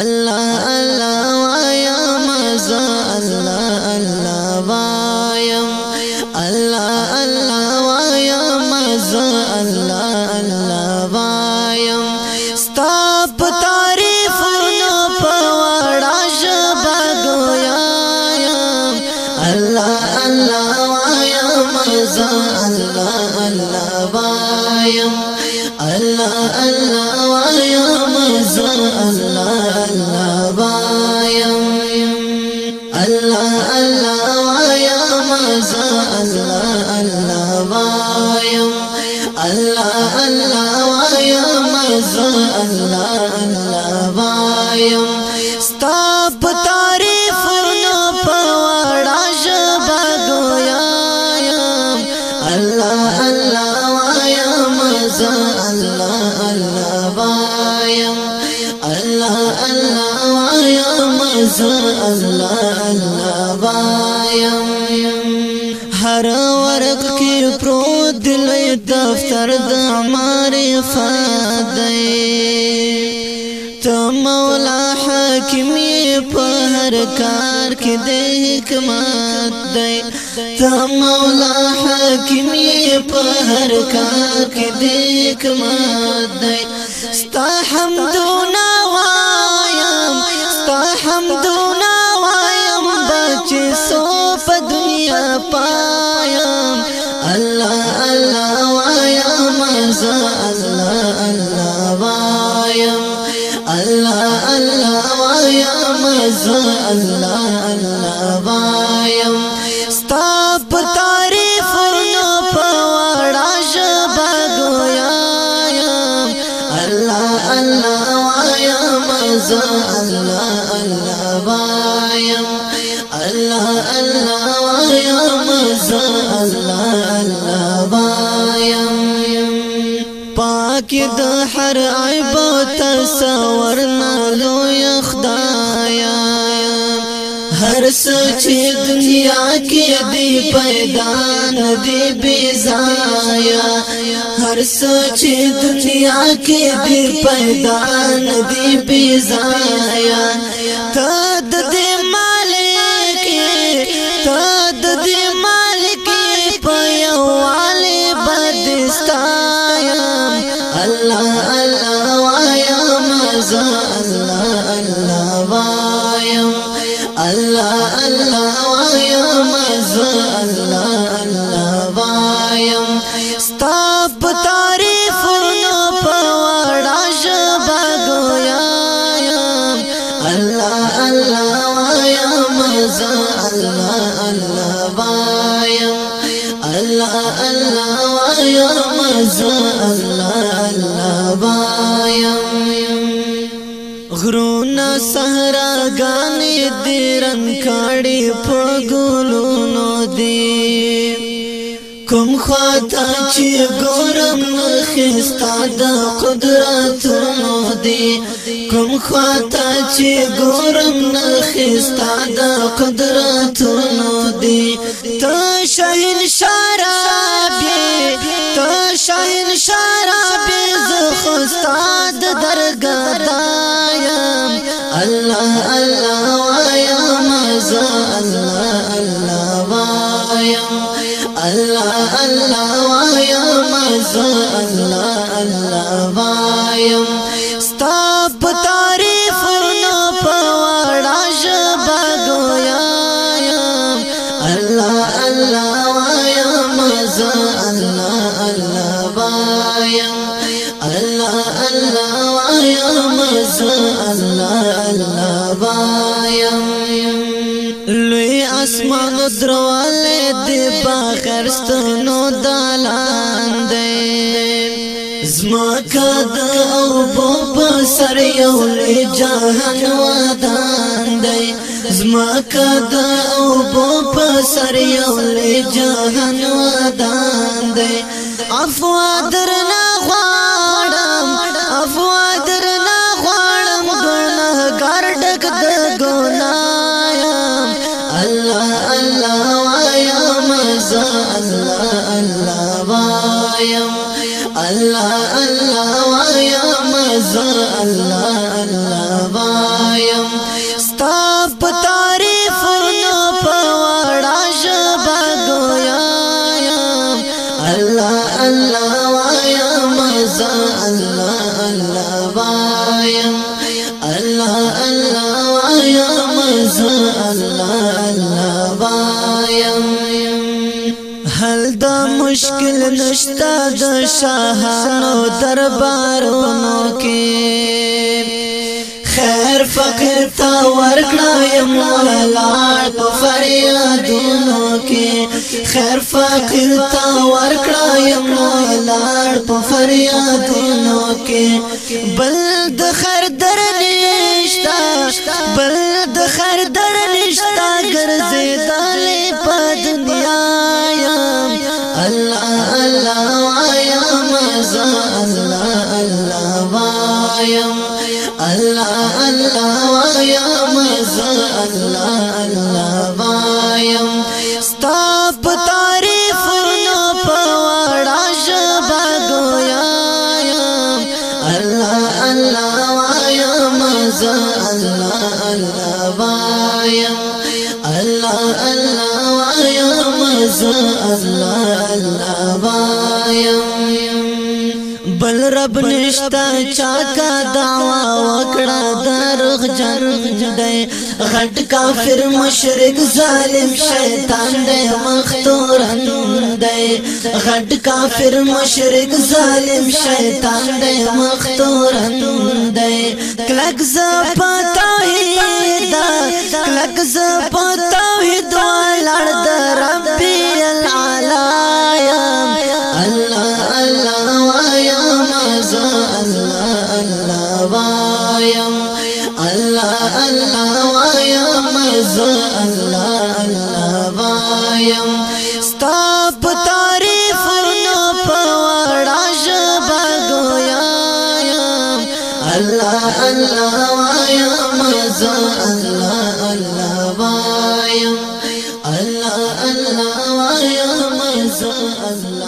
الله الله وایا مزه الله الله وایم الله الله وایا مزه الله الله وایم ستا په تعریفونو په وړا الله الله وایم مزه الله الله وایم الله الله مزه الله الله الله وایم مزه الله الله وایم الله الله وایم الله الله پروت دل دفتر د معرفت دی ته مولا حاکم په هر کار کې د حکمت دی. ته مولا حاکم په هر کار کې د حکمت دی. ستا حمدونه زه الله الله وایم ستا په تعریفونو په وړا ژبه ګویایم. الله الله وایم زه الله الله وایم الله الله وایم زه الله الله وایم پاک د هر عیب تصور نه لوی خدایا हर सोचे दुनिया के दे पैदान दे बेजाया। हर सोचे दुनिया के दे पैदान दे बेजाया। तद दे मालिक, तद दे मालिक पयवाले बदस्ताया। अल्लाह अल्लाह, आया मज़ा, अल्लाह अल्लाह الله الله وایم الله الله الله وایم ستا په تعریفونو په وړا ژبه الله الله وایم زه الله الله الله الله الله الله غرونا صحرا غانې دیرن کاړي په ګلونو دی کوم خواته چې ګورم خستا د قدرتونو دی کوم خواته چې ګورم خستا د قدرتونو دی ته شاهین شرابي ته شاهین شرابي زه خستا د درګدایم الله الله وایم زه الله الله وایم الله الله وایم زه الله الله وایم ستا په تعریفونو په وړا ژبه ګویایم الله الله وایم زه الله الله وایم الله الله وایم زه الله الله وایم لوی اسمان درواله دی باخرستنو دالان دی زما کد او په سر یو له جهان ودان دی زما کد او په سر یو له جهان ودان دی عفو درنا وایم الله الله وایم زه الله الله وایم ستا په تعریف نو په وړا ژبه الله الله وایم زه الله الله وایم الله الله وایم الله الله حل دا مشکل نشتا د شاهانو دربارونو کې؟ خیر فقیر تا ورکړه یم لاړ په فریادونو کې. خیر فقیر تا ورکړه یم لاړ په فریادونو کې. بل د خیر در نشتا بل د خیر در وایم. الله الله وایم زه الله الله وایم. بل رب نشتا چاکا دعوا وکړه درغ جن دی غټ کافر مشرک ظالم شیطان دی مختورن دی غټ کافر مشرک ظالم شیطان دی مختورن دی کلک ز وایم الله الله وایم زه الله الله وایم ستا تعریف نو وړا ژبه ګویا الله الله وایم زه الله الله وایم الله الله وایم الله الله.